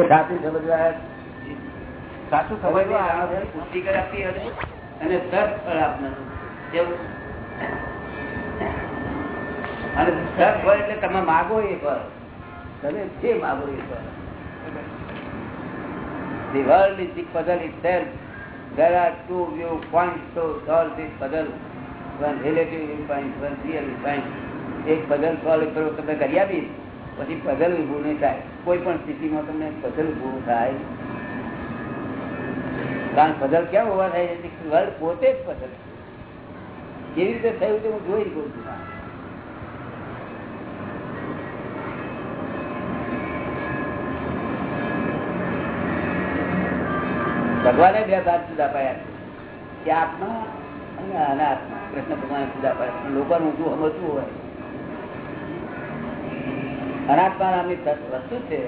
સાચું સમજવા સાચું સમજવા પુષ્ટિ કરાવતી અને સત ફળ આપનારું કેવું અને સત ફળ એટલે તમે માગો એ ફળ તમે જે માગો એ ફળ The world is the puzzle itself. There are two viewpoints to solve this puzzle. One relative viewpoint, one real viewpoint. એક પઝલ સોલ્વ કરો તમે કરી આપી પછી પઝલ ઉભું નહીં થાય. કોઈ પણ સ્થિતિમાં તમને પઝલ ઉભું થાય. કારણ પઝલ કેમ ઊભા થાય? વર્લ્ડ પોતે જ પઝલ કેવી રીતે થયું તે હું જોઈ ગયું છું. ભગવાને બે ભાગ જુદા પાયા કે આત્મા અને અનાત્મા. કૃષ્ણ ભગવાન જુદા પાડ્યા લોકોનું શું સમજવું હોય? અનાત્મા નામની વસ્તુ છે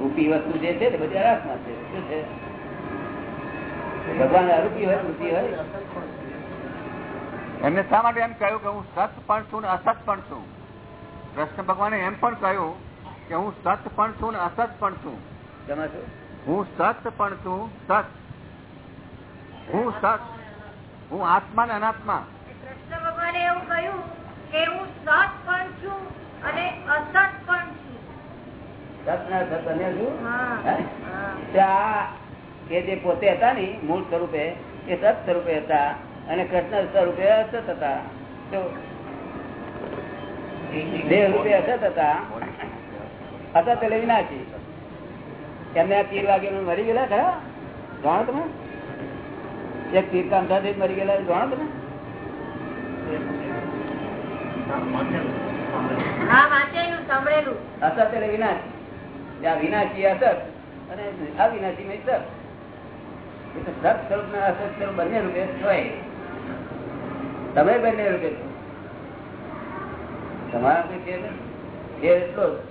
રૂપી વસ્તુ જે છે તે બધી અનાત્મા છે. શું છે? ભગવાન અરૂપી હોય રૂપી હોય? એમને શા માટે એમ કહ્યું કે હું સત પણ છું ને અસત પણ છું? કૃષ્ણ ભગવાને એમ પણ કહ્યું કે હું સત પણ છું ને અસત પણ છું. હું સત પણ છું સત. હું સત. હું આત્મા ને અનાત્મા. કૃષ્ણ ભગવાને એવું કહ્યું કે હું સત પણ છું અને અસત સત ના સત અને શું? હા. હે? હા. ત્યાં એ જે પોતે હતા ને મૂળ સ્વરૂપે એ સત સ્વરૂપે હતા અને કૃષ્ણ સ્વરૂપે અસત હતા. દેહ રૂપે અસત હતા. અસત એટલે વિનાશી એમને આ તીર વાગે મરી ગયેલા ખરા? જાણો તમે? એક તીર કામથી મરી ગયેલા જાણો તમે? હા વાંચેલું સાંભળેલું. અસત એટલે વિનાશી ત્યાં વિનાશી અને અવિનાશી માં સત. એટલે સત સ્વરૂપ ના અસત સ્વરૂપ બંને રૂપે હોય. તમે બંને રૂપે છો. તમારા નહીં. એટલો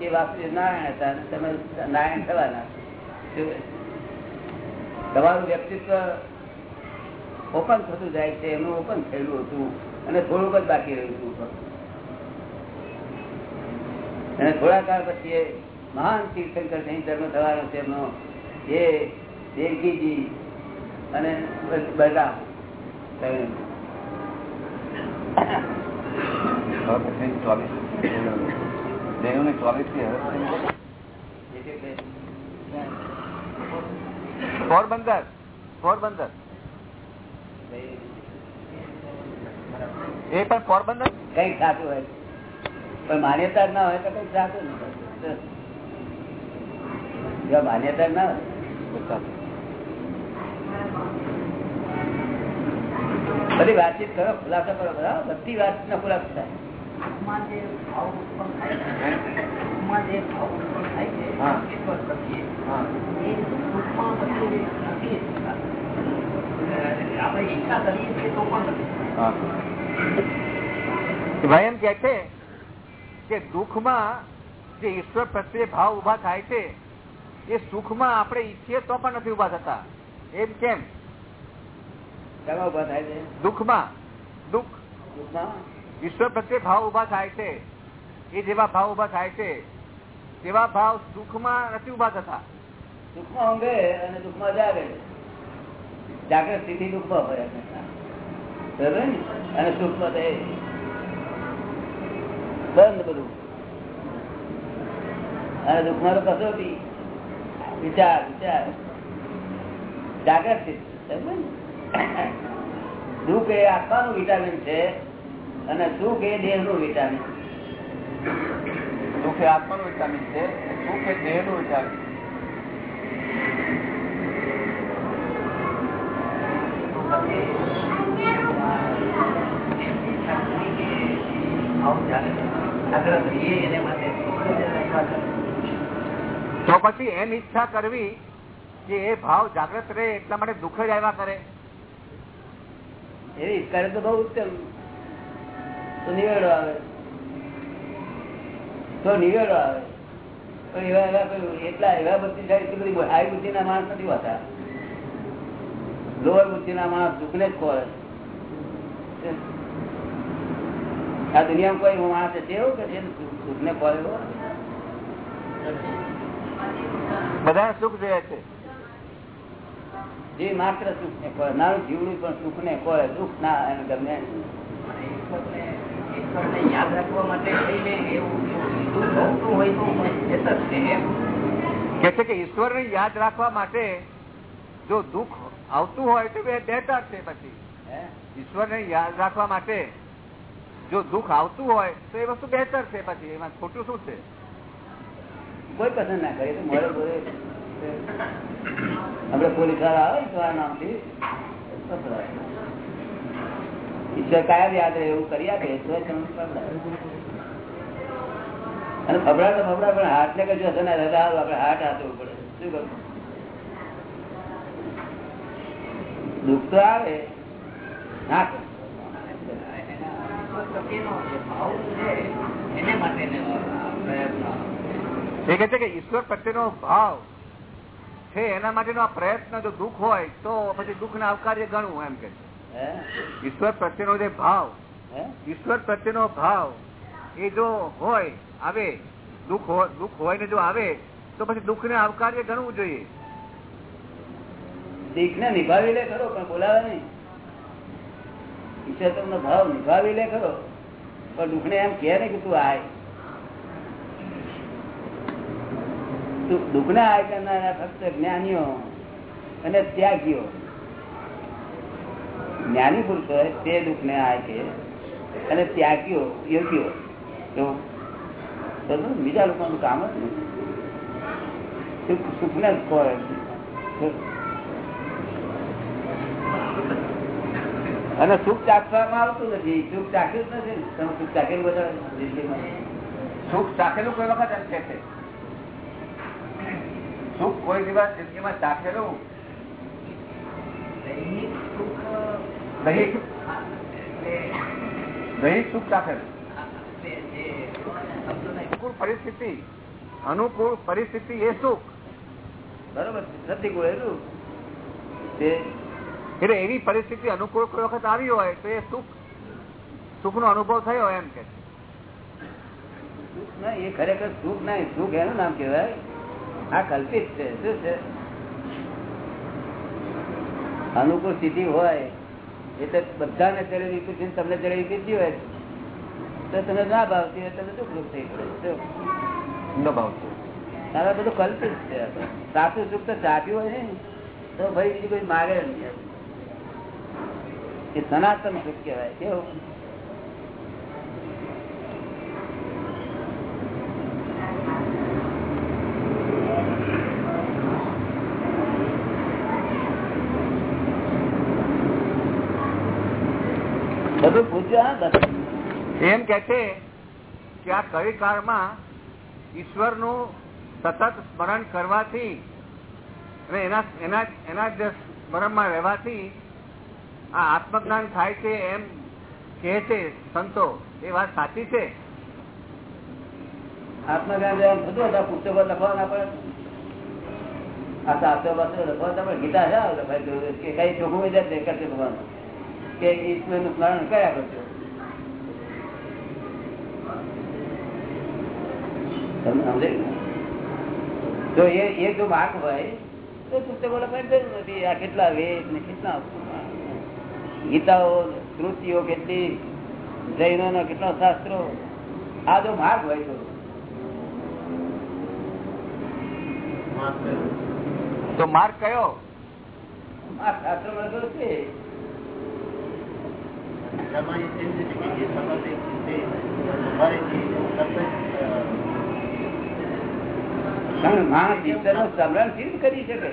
એ વાસુદેવ નારાયણ હતા તમે નારાયણ થવાના. તમારું વ્યક્તિત્વ ઓપન થતું જાય છે એમનું ઓપન થયેલું હતું અને થોડુંક જ બાકી રહ્યું હતું અને થોડા કાળ પછી મહાન તીર્થંકર જૈન ધર્મ થવાનો છે એમનો. એ દેવકીજી અને બધા. પોરબંદર. પોરબંદર. એ પણ પોરબંદર? કંઈક સાચું હોય. પણ માન્યતા ના હોય તો કઈ સાચું નહીં. જો માન્યતા ના બધી વાતચીત કરો ખુલાસો કરો બધા બધી વાત નો ખુલાસો થાય. ભાઈ એમ કે છે કે દુઃખમાં જે ઈશ્વર પ્રત્યે ભાવ ઊભા થાય છે એ સુખમાં આપણે ઈચ્છીએ તો પણ નથી ઊભા થતા. એમ કેમ? કેમાં ઊભા થાય છે? દુઃખમાં. દુઃખ? ઈશ્વર પ્રત્યે ભાવ ઊભા થાય છે. એ જેવા ભાવ ઊભા થાય છે તેવા ભાવ સુખમાં નથી ઊભા થતા. દુઃખમાં ઊંઘે અને દુઃખમાં જાગે. જાગ્રત સ્થિતિ દુઃખમાં હોય બરોબર અને સુખમાં તો બંધ બધું. અને દુઃખમાં તો કસોટી વિચાર વિચાર. ને? દુઃખ એ આત્માનું વિટામિન છે અને સુખ એ દેહનું વિટામિન દુઃખ એ આત્માનું વિટામિન છે સુખ એ દેહનું વિટામિન તો પછી એમ ઈચ્છા કરવી કે એ ભાવ જાગ્રત રહે એટલા માટે દુઃખ જ આવ્યા કરે. એવી કરે તો બહુ ઉત્તમ તો નિવેડો આવે. તો નિવેડો આવે. એવા એવા કોઈ એટલા એવા બધી હાઈ બુદ્ધિના માણસ નથી હોતા. લોઅર બુદ્ધિના માણસ દુઃખને જ ખોરે આ દુનિયામાં કોઈ માણસ છે એવું કે જે દુઃખને ખોરેલો બધા સુખ જોઈએ છે. જે માત્ર સુખ ને ખોળે નાનું જીવડું પણ સુખ ને ખોળે દુઃખ ના એને ગમે. યાદ રાખવા માટે થઈને એવું દુઃખ આવતું હોય તો હેત જ છે એમ. કે છે કે ઈશ્વર ને યાદ રાખવા માટે જો દુઃખ આવતું હોય તો બેટર છે પછી. હે? ઈશ્વર ને યાદ રાખવા માટે જો દુઃખ આવતું હોય તો એ વસ્તુ બેટર છે પછી. એમાં ખોટું શું છે? કોઈ પસંદ ના કરે, તો આપડે પોલીસવાળા આવે ને તમારા નામથી ઈશ્વર કાયમ યાદ રહે, એવું કરી આપે, તો અને ફબડા તો ફબડા પણ હાથ ને કશું હશે ને રજા આપડે હાથ હાથવું પડે. શું કરું દુઃખ તો આવે. ના એને આ પ્રયત્ન. એ કે છે કે ઈશ્વર પ્રત્યેનો ભાવ છે એના માટેનો આ પ્રયત્ન જો દુઃખ હોય તો પછી દુઃખ ને આવકાર્ય ગણવું એમ કે ઈશ્વર પ્રત્યેનો જે ભાવ ઈશ્વર પ્રત્યેનો ભાવ એ જો હોય આવે દુઃખ દુઃખ હોય ને જો આવે તો પછી દુઃખ ને આવકાર્ય ગણવું જોઈએ. દીખ ને નિભાવી લે ખરો પણ બોલાવે નહીં. ઈશ્વર તમને ભાવ નિભાવી લે ખરો પણ દુઃખ ને એમ કે નહીં કે તું આય. તું દુઃખ ને આય કરનારા ફક્ત જ્ઞાનીઓ અને ત્યાગીઓ. જ્ઞાની પુરુષ હોય તે દુઃખ ને આય કે અને ત્યાગીઓ એવું બરોબર? બીજા લોકોનું કામ જ નહીં. સુખ સુખ ને જ અને સુખ ચાખવામાં આવતું નથી. સુખ ચાખ્યું જ નથી તમે સુખ ચાખેલું બધા સુખ ચાખેલું કોઈ વખત કે છે. સુખ કોઈ દિવસ જિંદગીમાં ચાખેલું દૈહિક સુખ ચાખેલું પરિસ્થિતિ અનુકૂળ પરિસ્થિતિ એ સુખ. બરોબર એટલે એવી પરિસ્થિતિ અનુકૂળ કોઈ વખત આવી હોય તો એ સુખ સુખ નો અનુભવ થયો એમ કે સુખ ના એ ખરેખર સુખ નહીં. સુખ એનું નામ કહેવાય? આ કલ્પિત છે. શું છે? અનુકૂળ સ્થિતિ હોય એટલે બધાને ચડેલી છે તમને ચડે પીધી હોય તો તમે ના ભાવતી હોય તમે દુઃખ રૂપ થઈ પડે. શું? ન ભાવ છે. તારા બધું કલ્પિત છે. સાચું સુખ તો ચાપ્યું હોય ને તો ભાઈ બીજું કોઈ માગે નહીં. એ સનાતન સુખ કહેવાય. કેવું? એમ કે છે કે આ કવિ કાળમાં ઈશ્વરનું સતત સ્મરણ કરવાથી અને એના એના એના જ સ્મરણમાં રહેવાથી આ આત્મજ્ઞાન થાય છે એમ કહે છે સંતો. એ વાત સાચી છે? આત્મજ્ઞાન જેવા થતું હતા પુસ્તકો લખવાના પણ આ શાસ્ત્રો લખવા પણ ગીતા છે લખાઈ ગયું કે કઈ ચોખ્ખું કરશે ભગવાન. કે ઈશ્વરનું સ્મરણ કર્યા કરજો તમને સમજે જો એ એ જો માર્ગ હોય તો પુસ્તકો લખવાની જરૂર નથી. આ કેટલા વેદ ને કેટલા ગીતાઓ કૃતિઓ કેટલી જૈનો નો કેટલા શાસ્ત્રો આ જો માર્ગ હોય તો. તો માર્ગ કયો? માર્ગ શાસ્ત્રો લખેલું છે. કારણ માણસ ઈશ્વરનું સમરણ કેવી કરી શકે?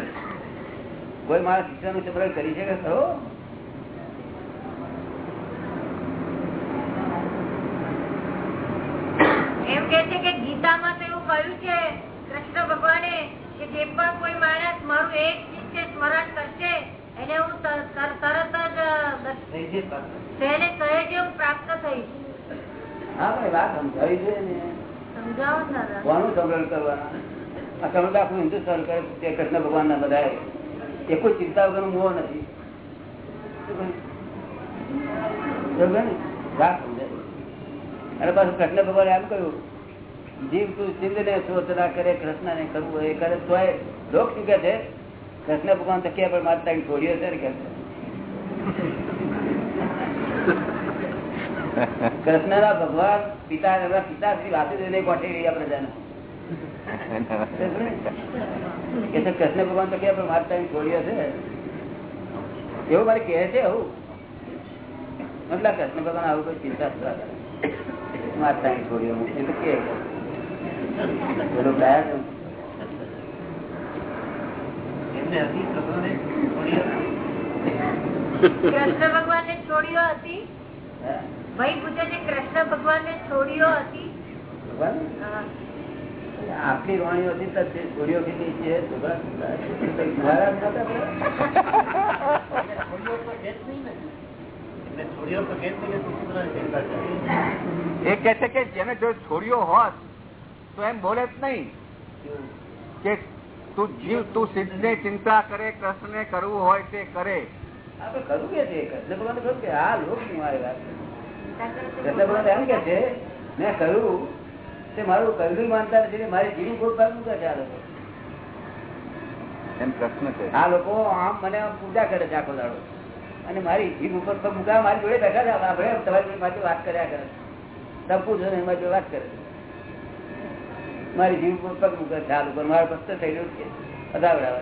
કોઈ માણસ ઈશ્વરનું સમરણ કરી શકે ખરો? એમ કે છે કે ગીતામાં તો એવું કહ્યું છે કૃષ્ણ ભગવાને કે જે પણ કોઈ માણસ મારું એક ચિત્તે સ્મરણ કરશે એને હું તર- તર- તરત જ તેને કહે સહેજ હું પ્રાપ્ત થઈશ. હા ભાઈ વાત સમજાવી છે ને. સમજાવો ને દાદા. કોનું સ્મરણ કરવાના? આ સમજ આખું હિન્દુસ્તાન કરે તે કૃષ્ણ ભગવાન ના બધા એ કોઈ ચિંતા વગર મોહ નથી. કહ્યું? વાત સમજાય. અને પાછું કૃષ્ણ ભગવાન એમ કહ્યું જીવ તું સિંધ ને શોધના કરે કૃષ્ણ ને કરવું એ કરે તો લોક શું કે છે? કૃષ્ણ ભગવાન તો કે પણ માતા છોડ્યો છે ને કે કૃષ્ણ ના ભગવાન પિતા પિતા શ્રી વાસુદેવ ગોઠવી રહ્યા પ્રજાને કે છે કૃષ્ણ ભગવાન તો કે પણ માતા છોડ્યો છે એવું મારે કહે છે આવું મતલબ કૃષ્ણ ભગવાન આવું કોઈ ચિંતા જ ના કરે માતા છોડ્યો એ તો કે પેલું ગયા છે એમને હતી પ્રભુને છોડી કૃષ્ણ ભગવાન ને છોડીઓ હતી. હા? ભાઈ પૂછે છે કૃષ્ણ ભગવાન ને છોડીઓ હતી? ભગવાન? હા. આપણી વાણીઓ હતી તો તે છોડીઓ કેટલી છે? છોકરા મહારાજ નહોતા બધા? છોડીઓ તો કે જ નહીં ને. એમને છોડીઓ તો કે જ નહીં કે તું શુદ્રની ચિંતા કરે એ કે છે કે જેને જો છોડ્યો હોત તો એમ બોલે જ નહીં. કે તું જીવ તું સિદ્ધ ને ચિંતા કરે કૃષ્ણ ને કરવું હોય તે કરે. આપણે ખરું કે છે? કૃષ્ણ ભગવાન ખરું કે આ લોક મારી વાત કૃષ્ણ ભગવાન એમ કે છે મેં કહ્યું તે મારું કરવી માનતા નથી મારી જીવ કોઈ પર મૂકે છે આ લોકો? એમ પ્રશ્ન છે આ લોકો આમ મને પૂજા કરે છે આખો દાડો. અને મારી જીભ ઉપર પગ મૂકા મારી જોડે બેઠા છે આપણે તમારી જોડે મારી વાત કર્યા કરે તપુ છો મારી જોડે વાત કરે મારી જીવ પર પગ મૂકે છે ઉપર. મારો ભક્ત થઈ રહ્યું છે. અદાવડાવે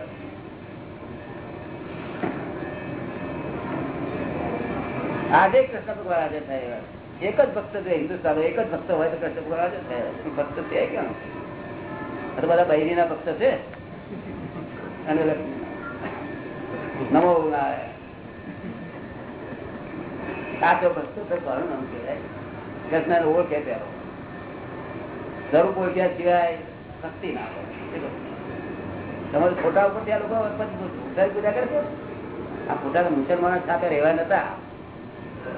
આજે કૃષ્ણ ભગવાન હાજર થાય એક જ ભક્ત જો હિન્દુસ્તાન, એક જ ભક્ત હોય તો કૃષ્ણ ભગવાન હાજર થાય ભક્ત છે કેમ? અરે બધા બહેરી ના ભક્ત છે. અને નમો સાચો ભક્ત તો કોનું નામ કહેવાય. કૃષ્ણ ઓળખે પહેરો સ્વરૂપ ઓળખ્યા સિવાય શક્તિ ના તમારે ખોટા ઉપર ત્યાં લોકો પછી પૂજા કરે છે? આ ખોટા મુસલમાનો સાથે રહેવા નતા.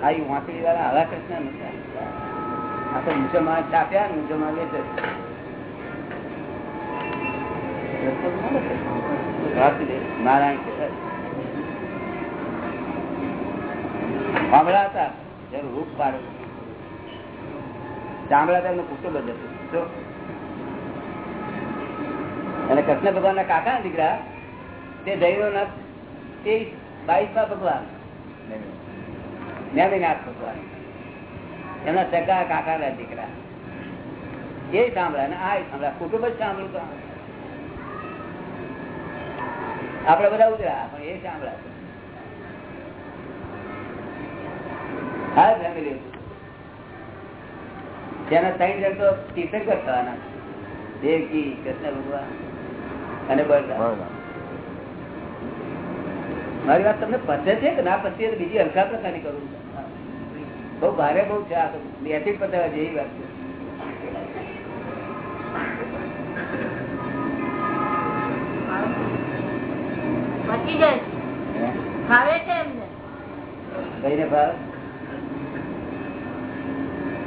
આ વાંચી વાળા આવા કૃષ્ણ નતા. આ તો મુસલમાન છાપ્યા ને મુસલમાન વેચે નારાયણ. હતા. જરૂર રૂપ પાડે. ચામડા હતા એમનું કુટુંબ જ હતું? અને કૃષ્ણ ભગવાન ના કાકા દીકરા, તે જૈનો ના તેવીસ બાવીસમાં ભગવાન જ્ઞાનીનાથ ભગવાન. એમના સગા, કાકા ના દીકરા. એ સાંભળ્યા ને આ સાંભળ્યા કુટુંબ જ સાંભળ્યું આપડે બધા ઉતર્યા, પણ એ સાંભળ્યા હા, ફેમિલી. તેના ત્રણ જણ તો તીર્થંકર થવાના. દેવકી કૃષ્ણ ભગવાન અને બળરામ. મારી વાત તમને પચે છે કે ના પચે બીજી હલકા પ્રકારની કરું બહુ ભારે બહુ છે આ તો. બેઠી પતાવા જેવી વાત છે? ભાવે છે એમને? ભાવ?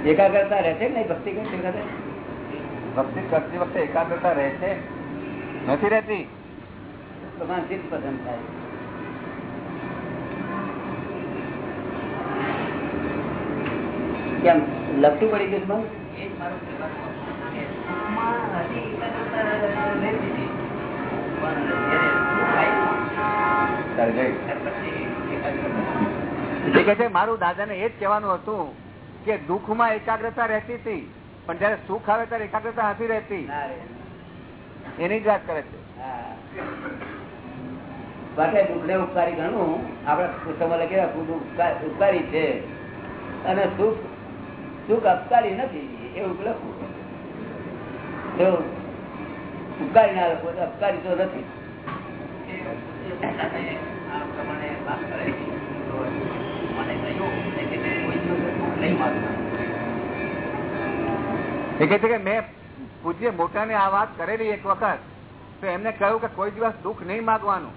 એકાગ્રતા રહેશે કે નહીં? ભક્તિ કરતી વખતે? ભક્તિ કરતી વખતે એકાગ્રતા રહેશે નથી રહેતી? ભગવાન સિદ્ધ પસંદ થાય. કેમ? લપટું પડી ગયું મન? મારું દાદા ને એ જ કેવાનું હતું. કે દુઃખમાં એકાગ્રતા રહેતી હતી પણ જયારે સુખ આવે ત્યારે એકાગ્રતા હતી રહેતી. એની જ વાત કરે છે. બાકી દુઃખ ને ઉપકારી ગણવું આપડે પુસ્તકમાં લખેલા ઉપકારી છે. અને સુખ સુખ અપકારી નથી એવું લખવું ઉપકારી ના લખવું તો અપકારી તો નથી. એ આ પ્રમાણે વાત કરે. મને કહ્યું નહીં માનતા મેં પૂજ્ય મોટાને આ વાત કરેલી એક વખત, તો એમને કહ્યું કે કોઈ દિવસ દુઃખ નહીં માગવાનું.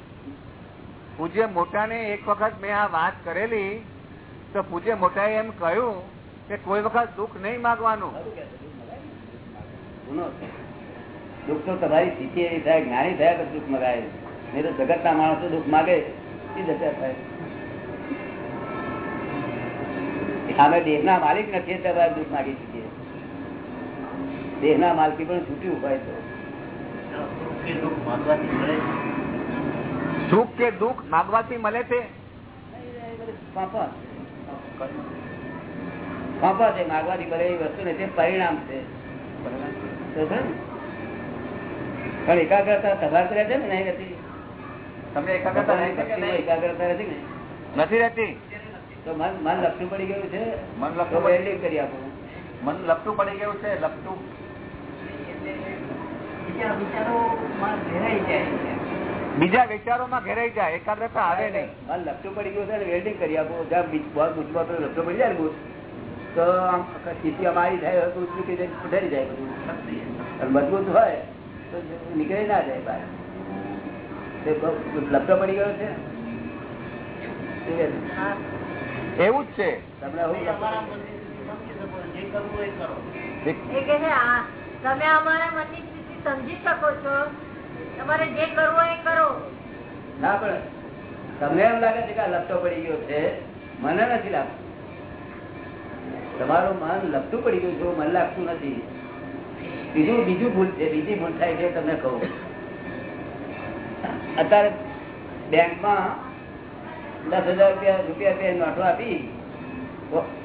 પૂજ્ય મોટાને એક વખત મેં આ વાત કરેલી, તો પૂજ્ય મોટાએ એમ કહ્યું કે કોઈ વખત દુઃખ નહીં માગવાનું. દુઃખ તો તમારી સ્થિતિ એવી થાય, જ્ઞાની થયા તો દુઃખ મગાય નહીં તો જગતના માણસો દુઃખ માગે, એ જતા થાય. અમે દેહ ના માલિક નથી તમારે દુઃખ માગી શકીએ દેહના માલકી પણ છૂટ્યું હોય તો. સુખ કે દુઃખ માગવાથી મળે છે માગવાથી મળે એવી વસ્તુ ને તે પરિણામ છે. ને? પણ એકાગ્રતા તમારે રહે છે ને? નહીં નથી તમે એકાગ્રતા નહીં? એકાગ્રતા રહેતી ને નથી રહેતી? તો મન મન પડી ગયું છે? મન પડી- વેલ્ડિંગ કરી આપો. મન લપટું પડી ગયું છે લપટું. બીજા વિચારોમાં ઘેરાઈ જાય બીજા વિચારોમાં ઘેરાઈ જાય એકાગ્રતા આવે નહીં. મન લપટું પડી ગયું છે ને વેલ્ડિંગ કરી આપો. જ્યાં બહુ બુજમાં પેલો લપસું પડી જાય ને તો આમ સ્થિતિ અમારી થાય તો ચૂકી જાય જાય બધું. મજબૂત હોય તો નીકળી ના જાય બહાર. લપટો પડી ગયો છે? એવું જ છે. પડી મનની સ્થિતિ સમજી શકો, જે કરવું હોય એ કરો. એક- એ કે છે આ તમે અમારા મનની સ્થિતિ સમજી શકો છો. તમારે જે કરવું એ કરો. ના પણ તમને એમ લાગે છે કે આ લપસો પડી ગયો છે? મને નથી લાગતું. તમારું મન લપટું પડી ગયું છે મને લાગતું નથી. બીજું બીજું ભૂલ છે બીજી ભૂલ થાય છે તમને કહું. અત્યારે બેંકમાં દસ હજાર રૂપિયા રૂપિયા નોટો આપી.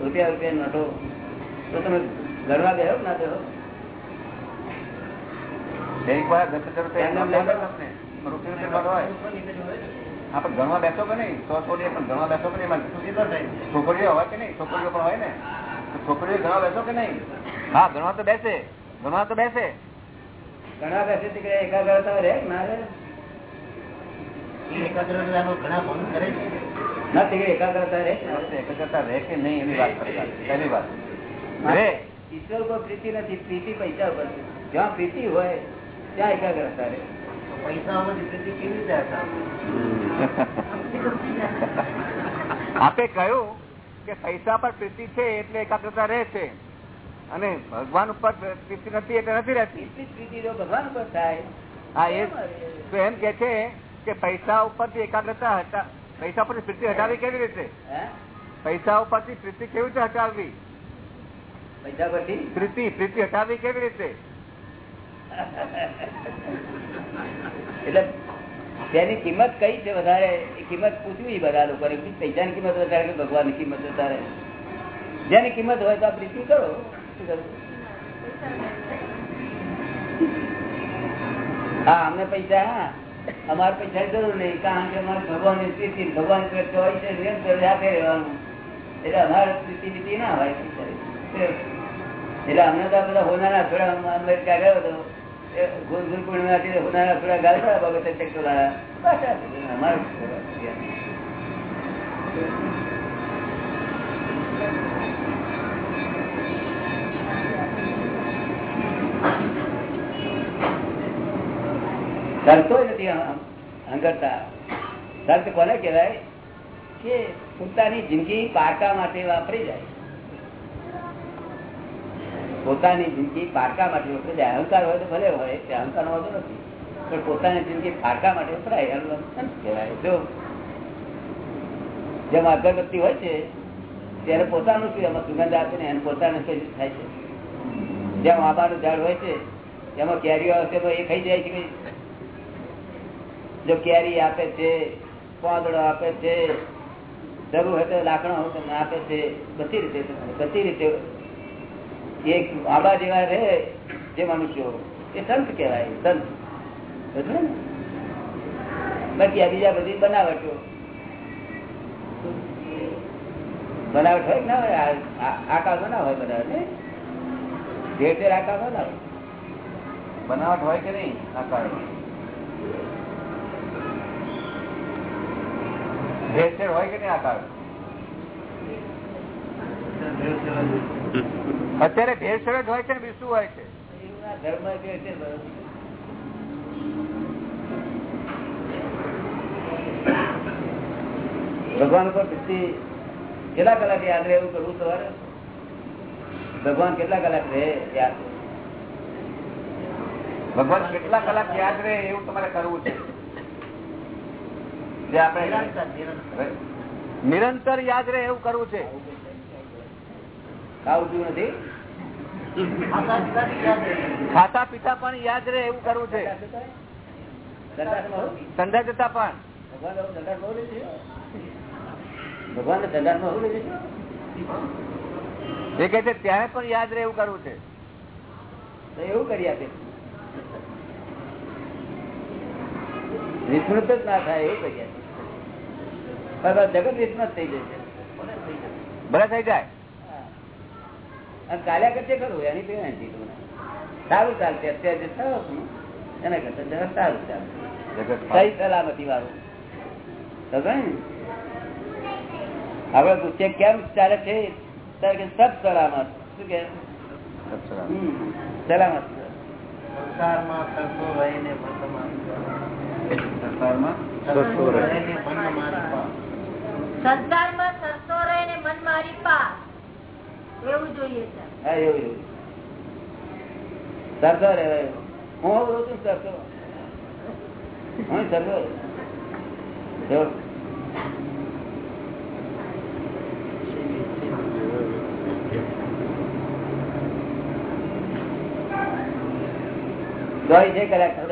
રૂપિયા રૂપિયા નોટો. તો તમે ગણવા ગયો કે ના ગયો પણ ગણવા બેસો કે નહીં? સો છોડીએ પણ ગણવા બેસો કે નહીં? છોકરીઓ હોય કે નહીં? છોકરીઓ પણ હોય ને? છોકરીઓ ગણવા બેસો કે નહીં? હા ગણવા તો બેસે. ગણવા તો બેસે. ગણવા બેસે એકાગ્રતા રહે ના રહે? નથી એકાગ્રતા રહે કે ના રહે? એકાગ્રતા રહે કે નહીં એની વાત કરતા વાત. રે. ઈશ્વર ઉપર પ્રીતિ નથી પ્રીતિ પૈસા ઉપર જ્યાં પ્રીતિ હોય ત્યાં એકાગ્રતા રહે તો કેવી રીતે આપે? કહ્યું કે પૈસા પર પ્રીતિ છે એટલે એકાગ્રતા રહે છે. અને ભગવાન ઉપર પ્રીતિ નથી એટલે નથી રહેતી. પ્રીતિ ભગવાન ઉપર થાય હા એ તો એમ કે છે કે પૈસા ઉપરથી એકાગ્રતા હટા પૈસા પરથી પ્રીતિ હટાવી કેવી રીતે? પૈસા ઉપરથી પ્રીતિ કેવી રીતે હટાવવી? પૈસા પરથી પ્રીતિ પ્રીતિ હટાવી કેવી રીતે? એટલે તેની કિંમત કઈ છે વધારે? એ કિંમત પૂછવી બધા લોકો પૈસાની કિંમત વધારે કે ભગવાનની કિંમત વધારે? જેની કિંમત હોય તો પ્રીતિ કરો? હા અમને પૈસા હા. અમારે પૈસા જરૂર નહીં કારણ કે અમારે ભગવાનની સ્થિતિ, ભગવાન હોય છે રહેવાનું. એટલે અમારે સ્થિતિ બીતિ ના હોય એટલે અમને તો બધા હોનારા થોડા અમેરિકા ગયો હતો ગાલ ગાલતા બાબતે ચક્કર અમારે શું નથી હંગરતા. શરત કોને કહેવાય કે પોતાની જિંદગી પારકા માટે વાપરી જાય. પોતાની જિંદગી પારકા માટે વપરાય જાય. અહંકાર હોય તો ભલે હોય, તે અહંકાર હોતો નથી. પણ પોતાની જિંદગી પારકા માટે વપરાય. કહેવાય? જો જેમ અગરબત્તી હોય છે, ત્યારે પોતાનું શું એમાં સુગંધ આપે ને એને પોતાનું શું થાય છે? જેમ આંબાનું ઝાડ હોય છે, એમાં કેરીઓ હશે તો એ ખાઈ જાય છે જો કેરી આપે છે, પાંદડો આપે છે, જરૂર હોય તો લાકડા તમને આપે છે, બધી રીતે બધી રીતે. એક આંબા જેવા રહે જે મનુષ્યો, એ સંત કહેવાય, સંત? બાકી આ બીજા બધી બનાવટો. બનાવટ હોય ના હોય? આ- આ- આકાશમાં ના હોય બનાવટ, ને? ઢેર આકાશમાં ના હોય બનાવટ હોય કે નહીં? આકાર. ભેળસેળ હોય કે નહીં આકાર અત્યારે ભેળસેળ જ હોય છે ને બીજું હોય છે ધર્મ જે છે? ભગવાન ઉપર ભક્તિ કેટલા કલાક યાદ રહે એવું કરવું સવારે? ભગવાન કેટલા કલાક રહે યાદ? ભગવાન કેટલા કલાક યાદ રહે એવું તમારે કરવું છે? જે આપણે નિરંતર, યાદ રહે એવું કરવું છે. ખાવું નથી. ખાતા પીતા પણ યાદ રહે એવું કરવું છે. સંધા જતા પણ. ભગવાન જોઈએ? એ કહે છે ત્યારે પણ યાદ રહે એવું કરવું છે. એવું કરી આપે. વિસ્મૃત જ ના થાય એવું કરી પણ જગત વિસ્મૃત થઈ જશે ભલે થઈ જાય. ચાલ્યા કરશે ખરું એની પી નથી સારું ચાલશે અત્યારે જે થયો એના કરતા જરા સારું ચાલશે સહી સલામતી વાળું. સમજે ને. આપડે પૂછીએ કેમ ચાલે છે? કે સબ સલામત. શું કે? સલામત. સંસારમાં સરસો રહીને સંસારમાં સંતો રહીને મન મારી પા. સંસારમાં સરસો રહે ને મન મારી એવું જોઈએ હા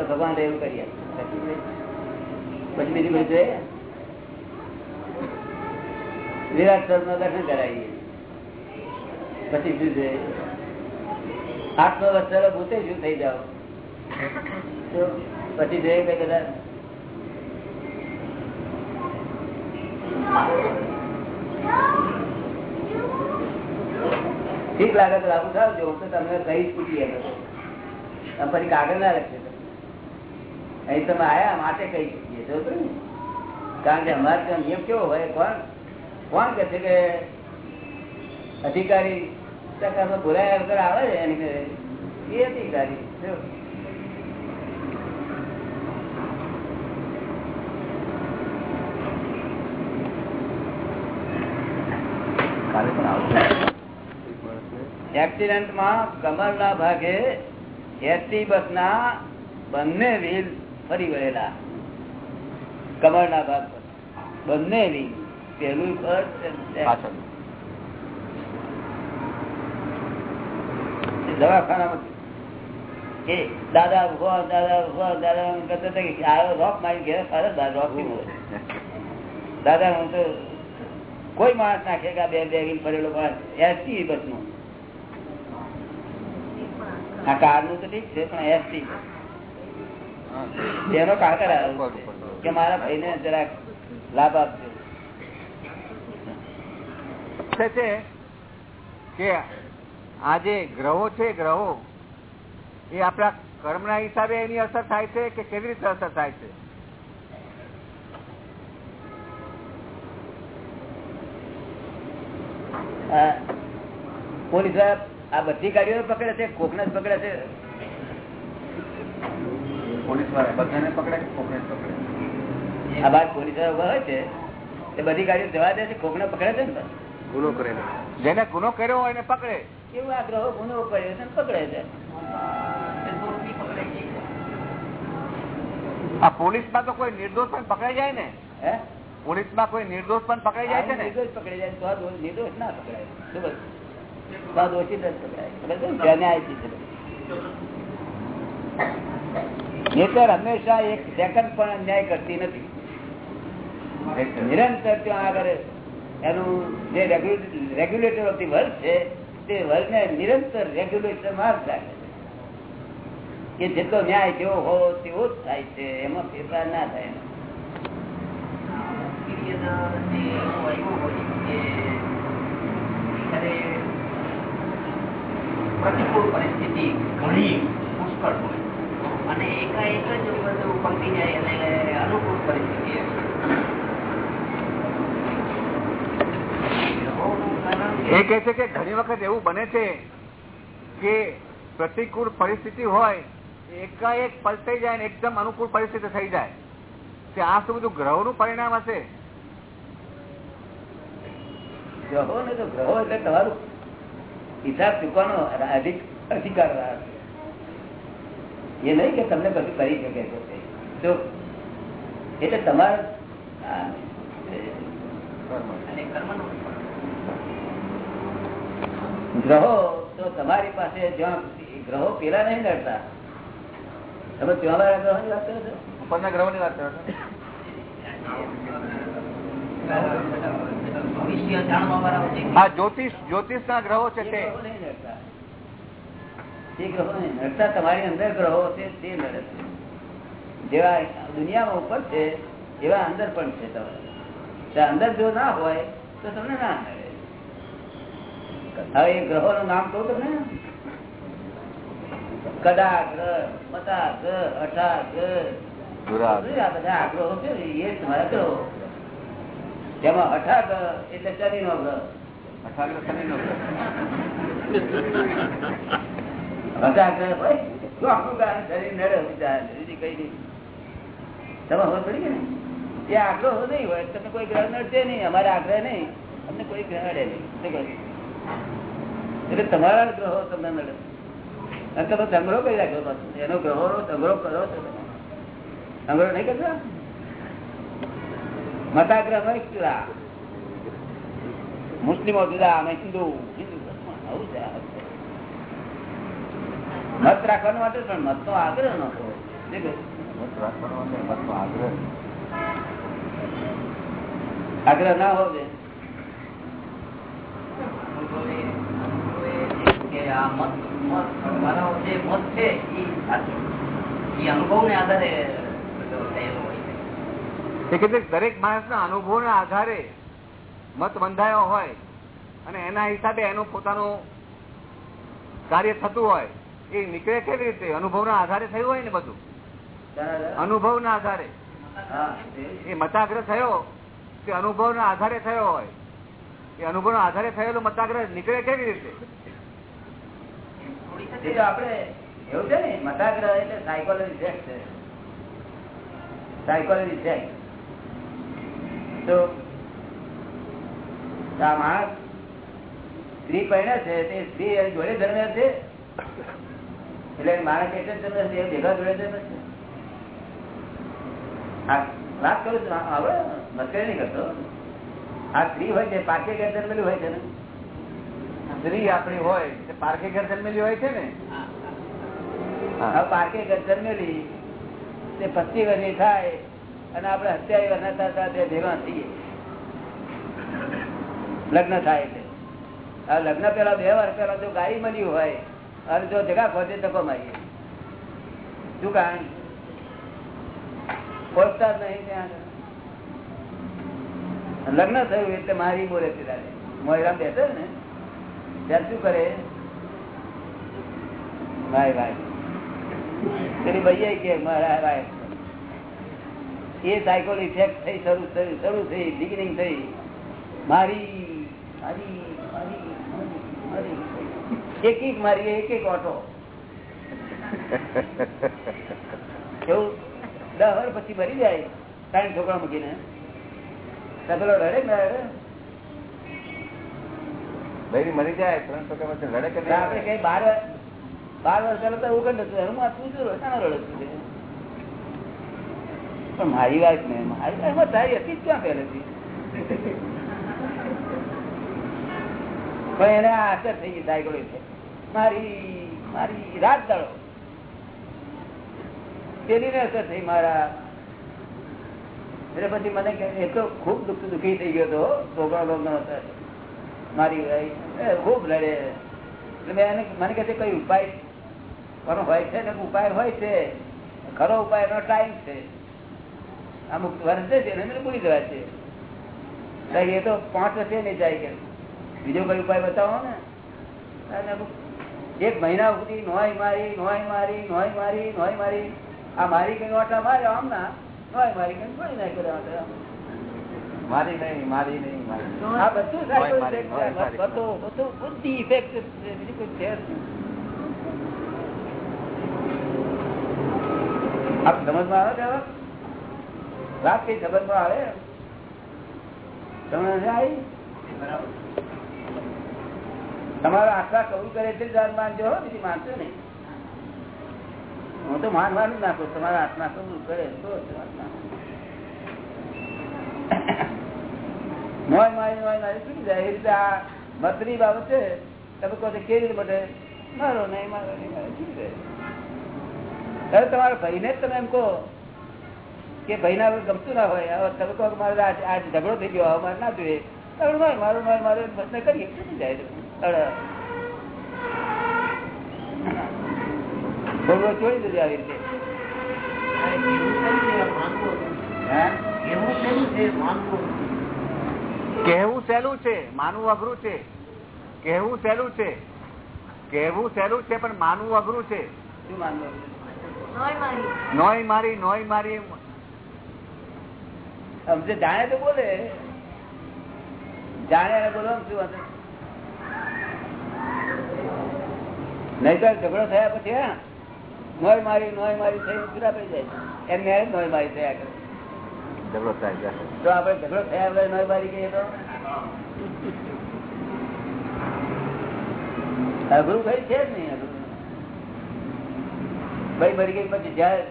ભગવાન એવું કરીએ પછી બીજું બધું વિરાટ સ્વરૂપનું દર્શન કરાવીએ. પછી શું છે? નો ભૂતે શું થઈ જાવ પછી જોઈએ કઈ કદાચ ઠીક લાગે તો લાગુ થાવ જો તો તમને કઈ પૂછી તમે પછી કાગળ ના લખશે અહીં તમે આયા, માટે કઈ શકીએ કારણ કે અમારે નિયમ કેવો હોય, કોણ? કોણ કે છે કે અધિકારી ટકામાં વગર આવે છે? એની એ અધિકારી એક્સિડન્ટમાં કમરના ભાગે એસટી બસના બંને વ્હીલ ફરી વળેલા. કમરના ભાગ બંને વ્હીલ પેલું દવાખાનામાં એ દાદા ઊભો દાદા ઊભો દાદા કરતા હતા કે આવ્યો રોપ મારી ઘેર ફરે દાદા રોકથી દાદા હું તો કોઈ માણસ નાખે કે બે બે ફરેલો માણસ. એસટી બસનું આ કારનું તો ઠીક છે પણ એસટી એનો કાકર આવ્યો કે મારા ભાઈને જરાક લાભ આપજો. છે છે કે આ જે ગ્રહો છે ગ્રહો એ આપણા કર્મના હિસાબે એની અસર થાય છે કે કેવી રીતે અસર થાય છે? આ પોલીસવાળા આ બધી ગાડીઓ પકડે છે? કોકને જ પકડે છે? પોલીસવાળા બધાને પકડે કે કોકને જ પકડે? આ બાદ પોલીસવાળા હોય છે. એ બધી ગાડીઓ જવા દે છે? કોકને પકડે છે ને ગુનો કરેલો જેને ગુનો કર્યો હોય એને પકડે. કેવું આ ગ્રહો ગુનો કર્યો છે પકડે છે. આ પોલીસમાં તો કોઈ નિર્દોષ પણ પકડાઈ જાય ને? પોલીસમાં કોઈ નિર્દોષ પણ પકડાઈ જાય છે ને? નિર્દોષ જાય તો નિર્દોષ પકડાય. દોષિત જ પકડાય. હંમેશા એક સેકન્ડ પણ અન્યાય કરતી નથી. નિરંતર ત્યાં આગળ એનું જે રેગ્યુલેટર ઓફ ધી વર્લ્ડ છે, તે વર્લ્ડ ને નિરંતર રેગ્યુલેશનમાં જ રાખે કે જેટલો ન્યાય જેવો હોવો તેવો જ થાય છે, એમાં ફેરફાર ના થાય. પ્રતિકૂળ પરિસ્થિતિ ઘણી પુષ્કળ હોય. અને એકાએક જ બધું પંક્તિ જાય અને અનુકૂળ પરિસ્થિતિ એ કે છે કે ઘણી વખત એવું બને છે કે પ્રતિકૂળ પરિસ્થિતિ હોય, એકાએક પલટાઈ જાય ને એકદમ અનુકૂળ પરિસ્થિતિ થઈ જાય કે આ શું બધું ગ્રહોનું પરિણામ હશે ગ્રહો ને તો ગ્રહો એટલે તમારું હિસાબ ચૂકવાનો અધિક અધિકાર. એ નહીં કે તમને કશું કરી શકે છે એટલે તમારે ગ્રહો તો તમારી પાસે જ્યાં ગ્રહો પેલા નહીં લડતા તમે ત્યાં વાળા ગ્રહોની વાત કરો છો? ઉપરના ગ્રહોની વાત કરો છો? હા જ્યોતિષ જ્યોતિષ ના ગ્રહો તે. ગ્રહો નહીં ગ્રહો તમારી અંદર ગ્રહો છે તે લડે છે. જેવા દુનિયામાં ઉપર છે એવા અંદર પણ છે તમારે. અંદર જો ના હોય તો તમને ના હવે એ ગ્રહો નું નામ કહું તમને? કદા ગ્રહ મતા ગ્રહ અઠા ગ્રહ બધા આગ્રહો છે એ તમારા ગ્રહો. તેમાં અઠા ગ્રહ એટલે શનિ નો ગ્રહ શનિનો ગ્રહ. ગ્રહ હોય. તો આખું શરીર નડે. બીજી કઈ નહીં. તમે હવે પડી ગયા ને એ આગ્રહ નહીં હોય. તમને કોઈ ગ્રહ નડશે નહીં, અમારે આગ્રહ નહીં. અમને કોઈ ગ્રહ નડે નહીં. એટલે તમારા ગ્રહો તમને નડે. અને તમે સંગ્રહ કરી રાખ્યો પાછો. એનો ગ્રહો સંગ્રહ કરો છો. સંગ્રહ નહીં કરતા? મતાગ્રહ જુદા મુસ્લિમો જુદા, અમે હિન્દુ. હિન્દુ આવું મત રાખવાનો માટે પણ મત નો આગ્રહ નતો. મત રાખવાનો અને મતનો આગ્રહ. આગ્રહ ના હોય છે એ કેટલીક દરેક માણસના આધારે મત બંધાયો હોય અને એના હિસાબે એનું પોતાનું કાર્ય થતું હોય એ નીકળે કેવી રીતે? અનુભવ ના આધારે થયું હોય ને બધું? અનુભવ ના આધારે. એ મતાગ્રહ થયો કે અનુભવ ના આધારે થયો હોય. એ અનુભવના આધારે થયેલો મતાગ્રહ નીકળે કેવી રીતે? આપણે એવું છે ને, મતાગ્રહ એટલે સાયકોલોજી ઇફેક્ટ છે. સાયકોલોજી ઇફેક્ટ તો આ માણસ છે, તે જોડે જન્મે છે? એટલે માણસ એટલે જ જન્મે છે ભેગા જોડે જન્મે છે? વાત કરું છું હવે મતભેદ નહીં કરતો. આ સ્ત્રી હોય છે પાકે ઘેર જન્મેલી હોય છે ને? સ્ત્રી આપણી હોય તે પારખે ઘેર જન્મેલી હોય છે ને? હવે પારકે ઘર જન્મેલી તે પચીસ વર્ષની થાય અને આપણે હત્યા વર્ષના થતા તે ભેગા થઈએ. લગ્ન થાય એટલે. હવે લગ્ન પેલા બે વર્ષ પેલા જો ગાડી મળી હોય અને જો જગા ખોજે ધક્કો મારીએ. શું કારણ? પહોંચતા જ નહીં ત્યાં લગ્ન થયું એટલે મારી બોલે છે તારે. મોયરામ બેસે ને? ત્યાં શું કરે? ભાઈ ભાઈ. પેલી ભાઈ કે મારા ભાઈ. એ સાયકોલ ઇફેક્ટ થઈ શરૂ થયું શરૂ થઈ બિગિનિંગ થઈ. મારી મારી મારી એક એક મારી એક એક ઓટો. એવું દસ વર્ષ પછી ભરી જાય ત્રણ છોકરા મૂકીને. પેલો રડે ને રડે? મરી જાય ત્રણ છોકરા વચ્ચે લડે કે તો કઈ બાર બાર વર્ષ પહેલા તો એવું કંઈ હું આ શાનો રડે છે પણ મારી વાત ને મારી વાતમાં તારી હતી જ ક્યાં પહેલેથી? પણ એને આ અસર થઈ ગઈ સાયકલ છે મારી મારી રાત દાડો. પેલી અસર થઈ મારા. એટલે પછી મને એ તો દુઃખ, દુઃખી થઈ ગયો હતો મારી ખૂબ લડે. મેં મને કહે છે કઈ ઉપાય કોનો હોય છે? ને, ઉપાય હોય છે. ખરો ઉપાય, એનો ટાઈમ છે. અમુક વર્ષે છે એને ભૂલી જવા છે. એ તો પાંચ વર્ષે નહીં જાય કે, બીજો કઈ ઉપાય બતાવો ને. અમુક, એક મહિના સુધી નોય મારી નોય મારી નોય મારી નોય મારી આ મારી કઈ ઓટા માર્યો આમ ના મારી કઈ કોઈ ના મારી નહીં મારી નહીં આ બધું. બધું બધું બુદ્ધિ ઇફેક્ટ છે બીજું કોઈ છે જ. આપ સમજમાં આવે છે? કઈ સમજમાં આવે? તમને આવી? બરાબર. તમારા આટલા કબૂલ કરે છે જાત માનજો હો બીજી માનશો નહીં. હું તો માનવાનું નાખું તમારા આત્મા શું કરે. મોય મારી મોય મારી છૂટી જાય. એ રીતે આ મતની બાબત છે, તમે કહો કેવી રીતે બટે? મારો નહીં મારો નહીં, મારો શું જાય. તમારા ભાઈને જ તમે એમ કહો કે ભાઈ ના ગમતું ના હોય. હવે તમે કહો મારે આજ આજ ઝઘડો થઈ ગયો, હવે મારે ના જોઈએ. મારું મારું મારું, મારે કરીએ. શું જાય. છે? હવે થોડું થોડું છોડી દેજો આવી રીતે. હા? એવું કેવું છે માનવું કહેવું સહેલું છે માનવું અઘરું છે. કહેવું સહેલું છે. કહેવું સહેલું છે પણ માનવું અઘરું છે. શું માનવું નોય મારી. નોય મારી સમજે જાણે તો બોલે. જાણે બોલો શું વાંધો નહીં તો ઝઘડો થયા પછી હા? નોય મારી નોય મારી થઈ જુદા પડી જાય. એમને એમ નોય મારી થયા કરે. ઝઘડો થાય. તો આપણે ઝઘડો થયા આપણે નોય મારી કહીએ તો? અઘરું કઈ છે જ નહીં અઘરું ભાઈ મરી ગઈ પછી જયારે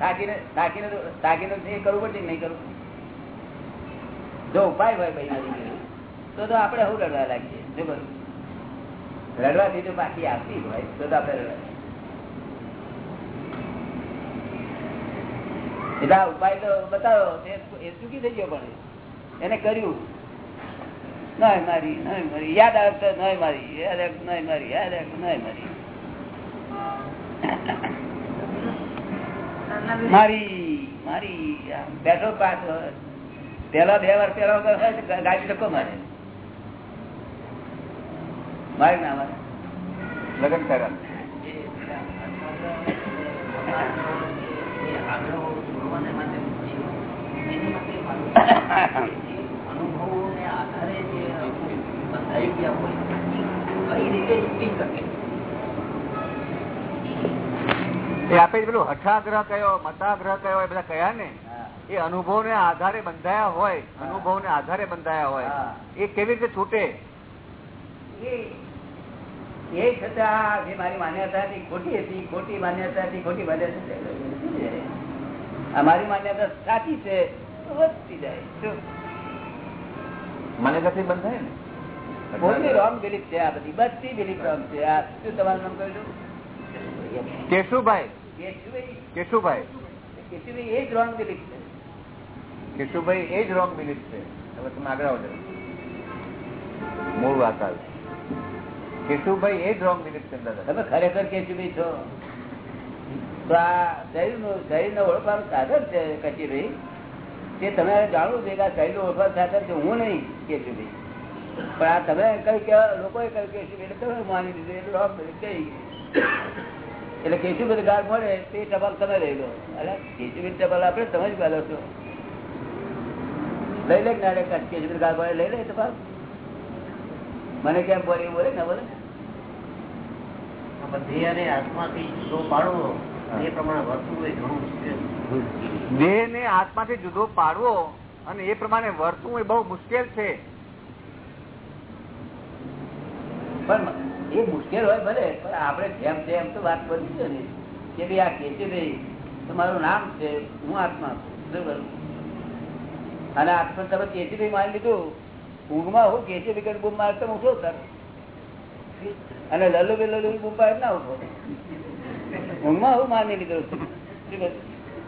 તાકીને તાકીને તાકીને એ કરવું પડશે નહીં કરવું? જો ઉપાય હોય ભાઈ મરી તો તો આપણે હું રડવા લાગીએ? જો બરોબર રડવાથી જો બાકી આવતી હોય તો તો આપણે રડવા એટલે આ ઉપાય તો બતાવો એ ચૂકી થઈ ગયો પણ એને કર્યું નહીં મારી નહીં મારી યાદ આવે તો નહીં મારી યાદ આવે મારી યાદ આવે મારી મારી મારી બેઠો હોય. પેલા બે વાર પેલા વગર ગાડી ધક્કો મારે મારે ના મારે લગ્ન કર્યા આપે પેલું હઠાગ્રહ કયો મતાગ્રહ કયો એ બધા કયા ને? એ અનુભવ ને આધારે બંધાયા હોય અનુભવ ને આધારે બંધાયા હોય. હા. એ કેવી રીતે છૂટે? એ- એ છતાં જે મારી માન્યતા હતી ખોટી હતી ખોટી માન્યતા હતી ખોટી માન્યતા હતી. આ મારી માન્યતા સાચી છે વધતી જાય. માન્યતાથી બંધ થાય ને કોઈની રોંગ બિલીફ છે આ બધી બધી બિલીફ રોંગ છે. આ શું તમારું નામ કહ્યું કેશુભાઈ. કેશુભાઈ. કેશુભાઈ. કેશુભાઈ એ જ રોંગ બિલીફ છે. કેશુભાઈ એ જ રોંગ બિલીફ છે. હવે તમે આગળ આવજો મૂળ વાત આવે કેશુભાઈ એ જ રોંગ બિલીફ છે તમે ખરેખર કેશુભાઈ છો? તો આ શરીરનું, શરીરને ઓળખવાનું સાધન છે કચીભાઈ તે તમારે જાણવું છે કે આ શરીરનું ઓળખવાનું સાધન છે, હું નહીં કેશુભાઈ પણ આ તમે કઈ કે લોકોએ કહ્યું કેશુભાઈ એટલે તમે માની દીધું એટલે બિલીફ એટલે કેશુભાઈ ગાર મળે, તે ટપાલ તમે લઈ લો. અરે કેશુભાઈ ટપાલ આપણે તમે જ પહેલો છો. લઈ લે ના કેશુભાઈ ગાર મળે, લઈ લે ટપાલ. મને કેમ બોલે બોલે ને બોલે? આત્માથી જુદો પાડવો દેહ ને આત્માથી જુદો પાડવો અને એ પ્રમાણે વર્તવું એ બહુ મુશ્કેલ છે. પણ એ મુશ્કેલ હોય ભલે પણ આપણે જેમ છે તો વાત બની છે ને. કે ભાઈ આ કેશુભાઈ તમારું નામ છે હું આત્મા છું. બરોબર? અને આત્મા તમે કેશુભાઈ માની લીધું ઊંઘમાં હું કેશુભાઈ કરીને બૂમ મારતો હું ઉઠો સર. અને લલ્લુભાઈ લલ્લુ બૂમ પાડે ના ઉઠો ઊંઘમાં હું માની લીધો છું. શું કહ્યું?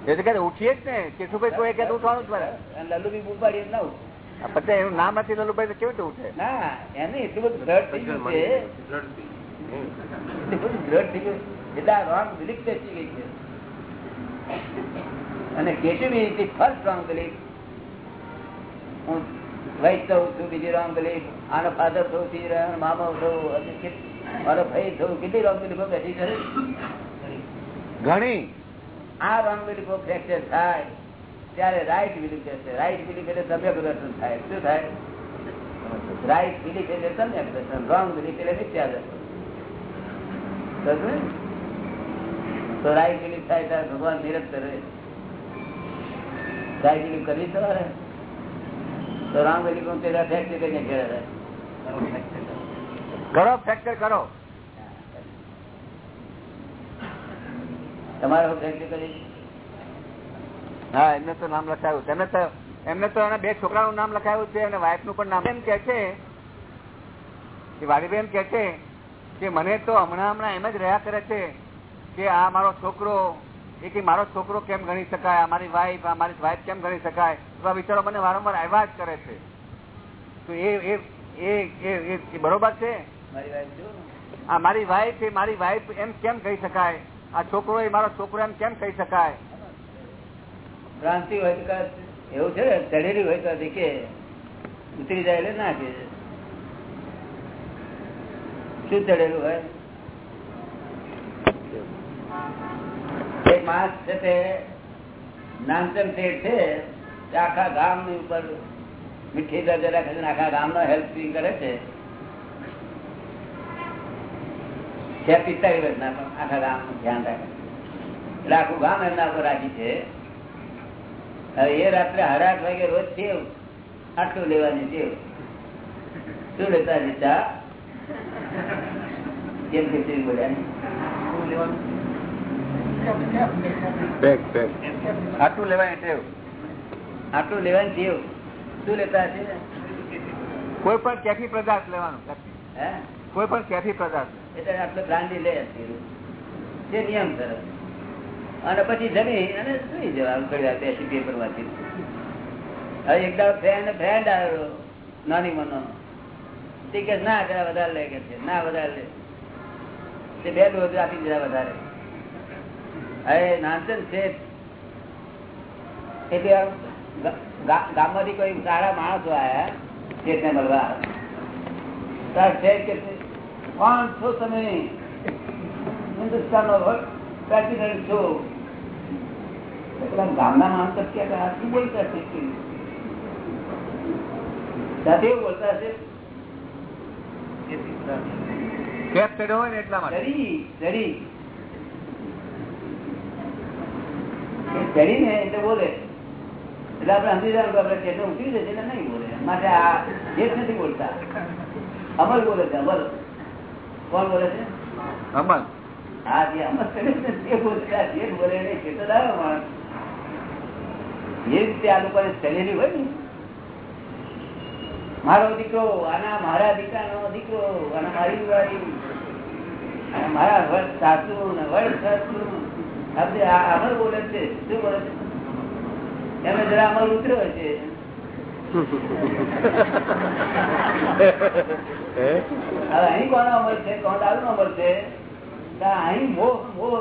એ તો ક્યારે ઉઠીએ જ ને. કેશુભાઈ કોઈ કે ઉઠવાનું જ પડે અને લલ્લુભાઈ બૂમ પાડીએ ના ઉઠો. પછી એનું નામ નથી લલુભાઈ કેવી રીતે ઉઠે? ના એને એટલું બધું દ્રઢ થઈ ગયું છે. એટલું બધું દ્રઢ થઈ ગયું. એટલે આ રોંગ બિલીફ બેસી ગઈ છે. અને Keshubhai is first wrong belief હું વૈષ્ણવ છું બીજી રોંગ બિલીફ આનો ફાધર થવું થી મામા થવું મારો ભાઈ થવું કેટલી રોંગ બિલીફો બેસી છે? ઘણી આ રોંગ બિલીફો ફ્રેક્ચર થાય ત્યારે રાઈટ બિલીફ જશે રાઈટ બિલીફ એટલે સમ્યક દર્શન થાય. શું થાય? રાઈટ બિલીફ એટલે સમ્યક દર્શન રોંગ બિલીફ એટલે મિથ્યા દર્શન તો રાઈટ બિલીફ થાય ત્યારે ભગવાન નિરંતર રહે. રાઈટ બિલીફ કરવી તમારે તો રોંગ બિલીફ તેરા ફ્રેક્ચર કરીને ઘેરા રહે. કરો ફ્રેક્ચર કરો. તમારે હું એમને તો નામ લખાયું છે. તો એમને તો એના બે છોકરાનું નામ લખાયું છે અને વાઇફનું પણ નામ. એમ કે છે કે વાડીબેન કે છે કે મને તો હમણાં હમણાં એમ જ રહ્યા કરે છે કે આ મારો છોકરો એ કે મારો છોકરો કેમ ગણી શકાય? મારી વાઈફ આ મારી વાઈફ કેમ ગણી શકાય? એવા વિચારો મને વારંવાર આવ્યા જ કરે છે. તો એ એ બરોબર છે? મારી આ મારી વાઈફ એ મારી વાઈફ એમ કેમ કહી શકાય? આ છોકરો એ મારો છોકરો એમ કેમ કહી શકાય? ભ્રાંતિ હોય એવું છે ને? ચડેલી હોય તો કે ઉતરી જાય એટલે ના કે શું ચડેલું હોય? માસ છે તે નાનચંદ શેઠ છે આખા ગામની ઉપર મીઠી દર્જા રાખે છે આખા ગામ નો હેલ્પિંગ કરે છે. છે પિસ્તાળીસ વર્ષના પણ આખા ગામનું ધ્યાન રાખે. એટલે આખું ગામ એમના પર રાખી છે. હવે એ રાત્રે સાડા આઠ વાગે રોજ ટેવ આટલું લેવાની ટેવ શું લેતા લીધા કેમ ખીચડી બોલ્યા આટલું લેવાય ટેવ આટલું લેવાની ટેવ શું લેતા છે કોઈ પણ કેફી પદાર્થ લેવાનું હે? કોઈ પણ કેફી પદાર્થ. એટલે આટલો બ્રાન્ડી લે જે નિયમ સરસ અને પછી જમી અને સુઈ જવાનું વાર બેસી પેપર વાંચી. હવે એકદમ ફ્રેન્ડ ફ્રેન્ડ આવ્યો, નાની મનો. કે ના, જરા વધારે લે કે છે. ના, વધારે લે. તે બે ડોઝ આપી દીધા વધારે. હવે નાનચંદ છે એટલે ગામમાંથી કોઈ સારા માણસો આવ્યા ચેતને મળવા. તાર શેઠ કે કોણ છો તમે હિન્દુસ્તાનનો પ્રેસિડેન્ટ છો. ગામના માણસ ક્યાં શું બોલતા છે? સાથે એવું બોલતા છે કેફ ચડ્યો હોય ને એટલા માટે. ચડી ચડી. એ એટલે બોલે. એટલે આપણે સમજી કે આપણે ચેતનો ઉતરી જશે એટલે નહીં બોલે. માટે આ જે જ નથી બોલતા. અમલ બોલે છે અમલ કોણ બોલે છે? અમલ હા જે અમલ કરે છે તે બોલે જે બોલે નહીં છે તો દાવો માણસ. એ રીતે આ લોકોને ચલેલી હોય ને. મારો દીકરો આના મારા દીકરાનો દીકરો આના મારી વાળી. અને મારા વડ સાસુ ને વડ સાસુ. આપણે અમર બોલે છે. શું બોલે છે? એમને જરા અમલ ઉતર્યો છે. અહીં છે? કોણ દારૂ છે. અહીં મૂર્છિત પણ.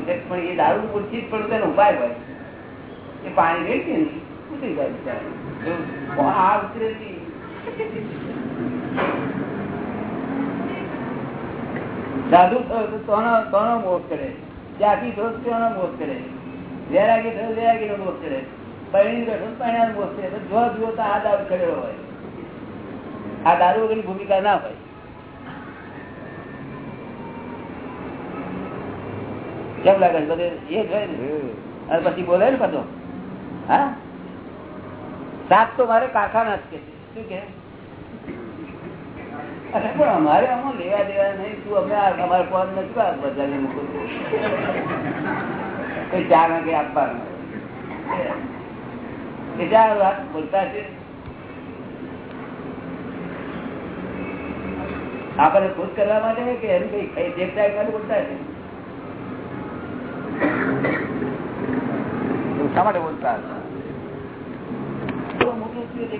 છે પણ એ દારૂ મૂર્છિત પણ તેનો ઉપાય હોય. એ પાણી રેડશે ને, ઉતરી જાય આ ઉતરે નહીં. સાધુ થયો તો કરે. ત્યાગી થયો તેનો મોહ કરે. વેરાગી થયો વેરાગી નો મોહ કરે. ભૂમિકા ના હોય. કેમ લાગે એ જ ને? પછી બોલે ને બધો. હા? સાત તો મારે કારખાના જ કે શું કે? અરે પણ અમારે આમાં લેવા દેવા નહીં. તું અમે અમારે નથી બધાને મૂકું આપવાનું. એ ચાર વાત બોલતા છે. આપણે ખુશ કરવા માટે કે એમ કઈ કઈ દેખતા માટે બોલતા છે. શા માટે બોલતા હતા? મોટું થયું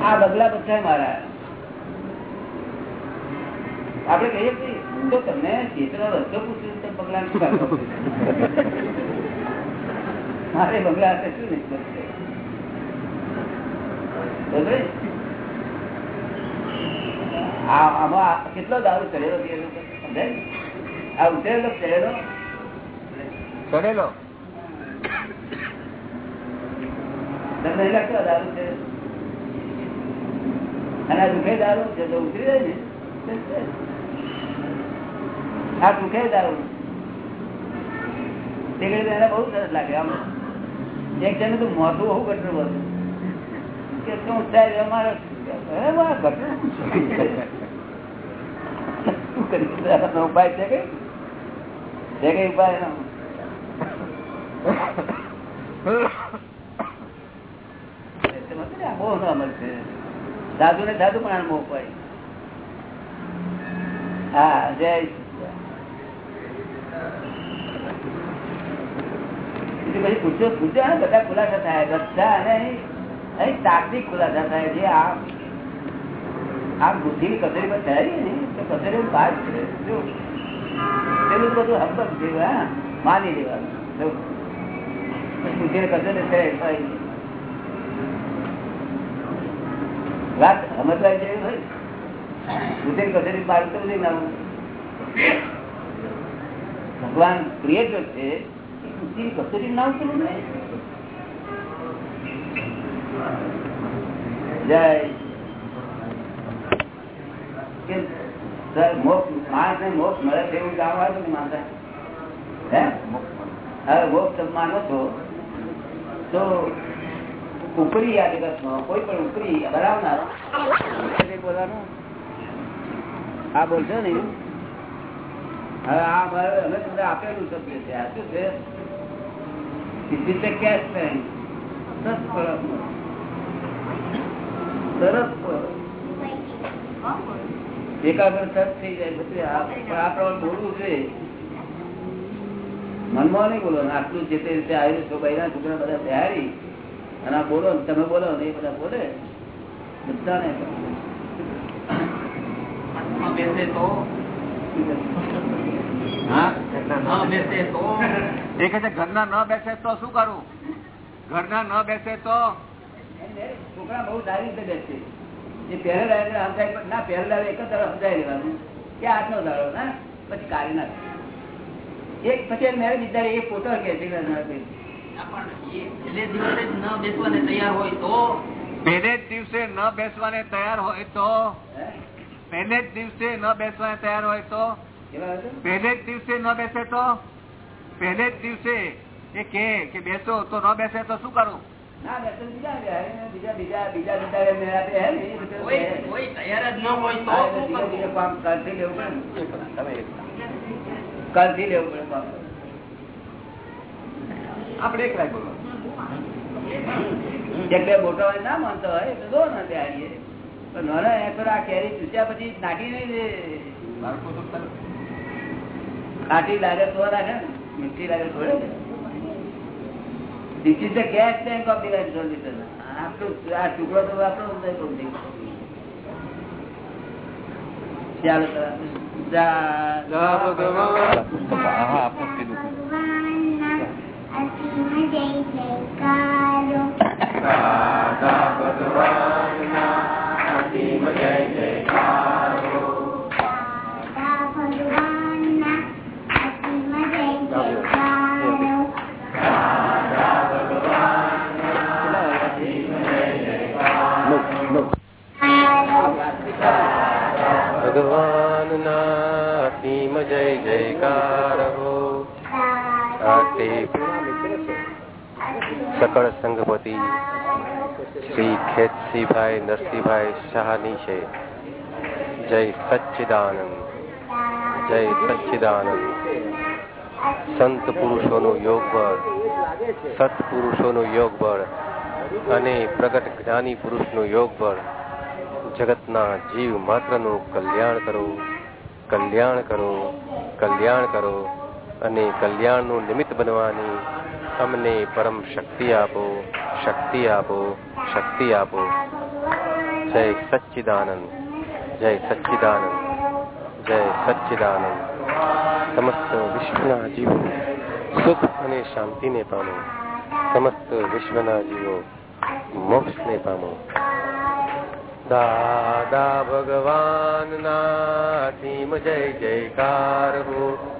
આ બગલા બધા મારા. આપડે કહીએ કે હું તો તમને ચેતના રસ્તો પૂછ્યું તો બગલા મારે બગલા હાથે શું આ- આમાં કેટલો દારૂ ચડેલો સમજાય આ ઉતરેલો ચડેલો? ચડેલો? તમને કેટલો દારૂ છે? અને આ દુખે દારૂ છે તો ઉતરી જાય ને આ દુઃખે દારૂ. તે ઘડી એને બહુ સરસ લાગે આમ. એક જણ તો મોટું બહુ ઘટનું બધું કે શું સાહેબ અમારે ઉપાય છે કઈ? છે કઈ ઉપાય એનો? બહુ અમલ છે. સાધુ ને સાધુ પણ મોહ હા, જય પછી પૂછ્યો પૂછ્યો ને, બધા ખુલાસા થાય. બધા અને અહીં અહીં ખુલાસા થાય જે આ આ બુદ્ધિ કચેરી પર થાય ને, તો કચેરી બહાર પેલું બધું હકબક જેવું હા, માની લેવાનું. બુદ્ધિ કચેરી થાય ભાઈ વાત સમજવા જેવી હોય નહીં ના ભગવાન ક્રિએટર છે બુદ્ધિ કચેરી ના નહીં. જય. માણસ ને મોક્ષ મળે એવું જાણવા આવ્યું ને માનતા હે? હવે મોક્ષ માનો છો, તો ઉપરી આ જગતમાં કોઈ પણ ઉપરી બરાવનાર આ બોલશો ને? હવે આ મારે, અમે તમને આપેલું શબ્દ છે. આ શું છે. એકાગ્ર સત થઈ જાય બધું આ પણ આ પ્રમાણે બોલવું જોઈએ. મનમાં નહીં બોલો આટલું જે તે રીતે આવેલું છો બૈરા છોકરા બધા તૈયારી. અને બોલો તમે બોલો ને એ બધા બોલે. બધાને ન એ કે છે ઘરના ન બેસે તો શું કરું? ઘરના ન બેસે તો? છોકરા બહુ સારી રીતે બેસે. એ પહેરે ના પહેરે લાવે એક જ તરફ સમજાય લેવાનું કે આજનો દાડો ના? પછી કાઢી નાખે. એક પછી મેરે બીજા એ ફોટો કે છે પહેલે જ દિવસે ન બેસવાને તૈયાર હોય તો? પહેલે જ દિવસે ન બેસવાને તૈયાર હોય તો? પહેલે જ દિવસે ન બેસે તો? પહેલે જ દિવસે એ કે કે બેસો તો ન બેસે તો શું કરું? કાલથી લેવું પડે ને. કાલથી લેવું પડે કામ. આપણે એકલા જ બોલો એક બે મોટા હોય ના માનતો હોય તો જો ના ત્યાં આવીએ. પણ નાના એ તો આ કેરી ચૂસ્યા પછી નાખી નહીં દે બાળકો તો ખરું. ખાટી લાગે તો રાખે ને મીઠી લાગે થોડે This is the gas tank of the life solution. આ ટુકડો તો આપણો ઉદય બુદ્ધિ. ચાલો ભગવાન. અસીમ જય જયકારો દાદા ભગવાનના અસીમ જય જયકારો ભગવાનના અસીમ જય જયકાર હો આરતી સકળ સંગપતિ શ્રી ખેતસીભાઈ નરસિંહભાઈ શાહની છે. જય સચ્ચિદાનંદ જય સચ્ચિદાનંદ. સંત પુરુષોનું યોગ બળ સત્પુરુષોનું યોગ બળ અને પ્રગટ જ્ઞાની પુરુષનું યોગ બળ. જગતના જીવ માત્રનું કલ્યાણ કરો કલ્યાણ કરો કલ્યાણ કરો અને કલ્યાણનું નિમિત્ત બનવાની અમને પરમ શક્તિ આપો શક્તિ આપો શક્તિ આપો. જય સચ્ચિદાનંદ જય સચ્ચિદાનંદ જય સચ્ચિદાનંદ. સમસ્ત વિશ્વના જીવો સુખ અને શાંતિને પામો. સમસ્ત વિશ્વના જીવો મોક્ષને પામો. દાદા ભગવાનના ના જય જયકાર હો.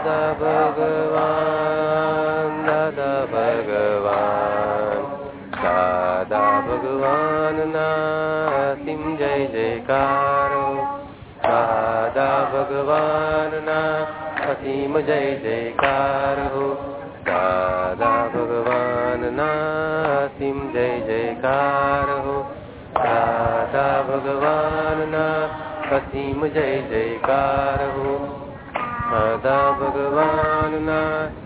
ભગવાનના સિમ જય જયકારો. દાદા ભગવાનના અસીમ જય જયકારો. દાદા ભગવાનના અસીમ જય જયકારો. દાદા ભગવાનના અસીમ જય જયકારો. દાદા ભગવાનના